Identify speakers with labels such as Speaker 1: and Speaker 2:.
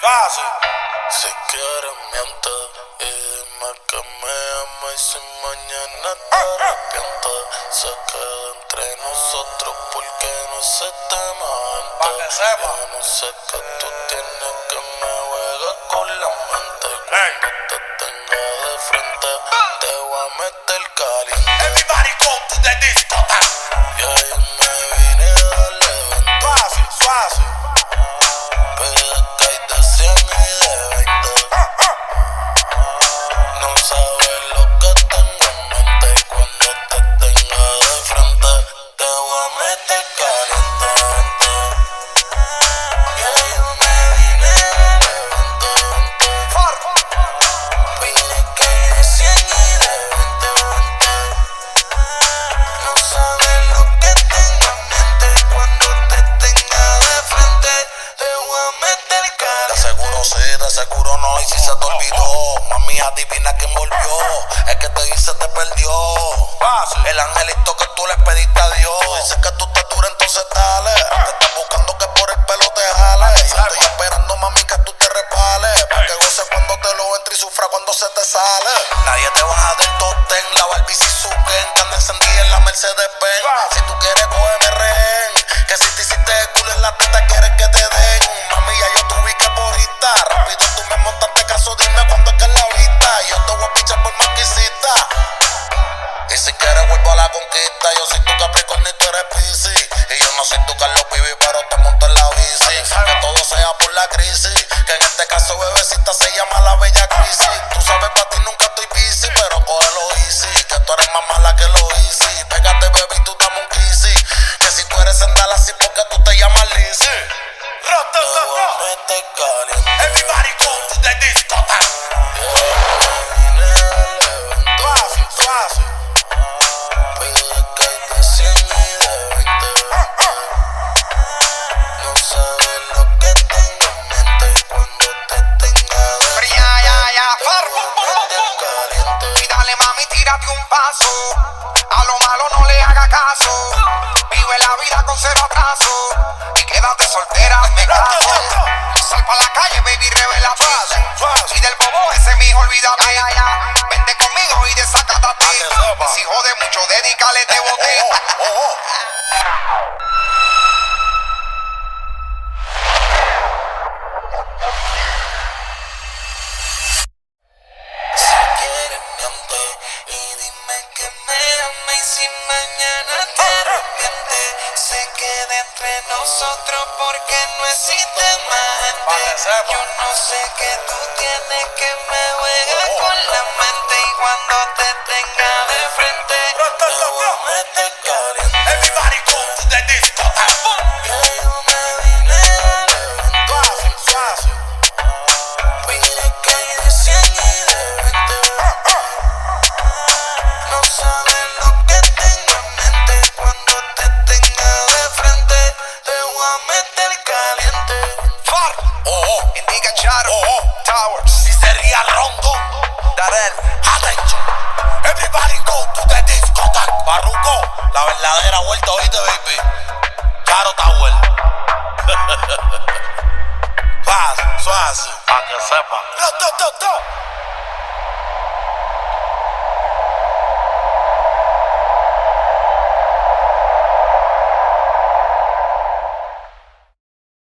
Speaker 1: Fácil.
Speaker 2: Si quieres miente y dime que me ama y si mañana te arrepientes se queda entre nosotros porque no se tema
Speaker 1: sepa.
Speaker 2: Yo no sé que tú tienes que me juegas con la mente. Cuando te tenga de frente te voy a meter y si se te olvidó, mami adivina quién volvió, es que te dice te perdió. El angelito que tú le pediste a Dios, dice que tú te dura entonces dale, te estás buscando que por el pelo te jale. Yo estoy esperando mami que tú te resbales, porque goce cuando te lo entre y sufra cuando se te sale. Nadie te baja del totem, la Barbie suquen, que anda encendida en la Mercedes Benz. Si tú quieres cógeme rehén, que si te hiciste Y yo no soy tu Carlos Pibi pero te monto en la bici. Que todo sea por la crisis. Que en este caso bebecita se llama la bella crisis Tú sabes para ti nunca estoy busy Pero cógelo easy. Que tú eres más mala que lo easy. Pégate baby tú dame un kissy. Que si tú eres sendal así porque tú te llamas Lizzy
Speaker 1: Everybody go to the discotheque.
Speaker 3: Vive la vida con cero atraso. Y quédate soltera, me caso. Sal pa' la calle, baby, revela
Speaker 1: fácil.
Speaker 3: Y del bobo ese mijo, olvídate.
Speaker 2: Entre nosotros Porque no existe más
Speaker 1: que.
Speaker 2: Yo no sé qué tú tienes Que me juegas con la mente Y cuando te tenga de frente
Speaker 3: Charo.
Speaker 1: Oh, oh.
Speaker 3: Towers.
Speaker 1: Y sería ronco.
Speaker 3: Darel.
Speaker 1: Attention. Everybody go to the discotheque. Barruco, la verdadera vuelta, oíste, baby. Charo Tower. Fácil, fácil.
Speaker 2: Pa' que sepa.